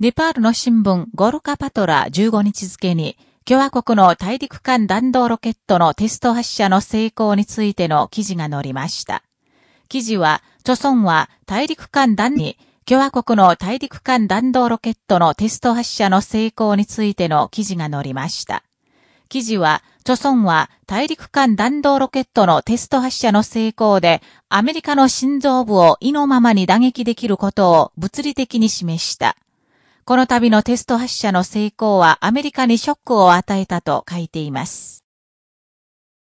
ネパールの新聞ゴルカパトラ15日付に、共和国の大陸間弾道ロケットのテスト発射の成功についての記事が載りました。記事は、著村は大陸間弾に、共和国の大陸間弾道ロケットのテスト発射の成功についての記事が載りました。記事は、著村は大陸間弾道ロケットのテスト発射の成功で、アメリカの心臓部を意のままに打撃できることを物理的に示した。この度のテスト発射の成功はアメリカにショックを与えたと書いています。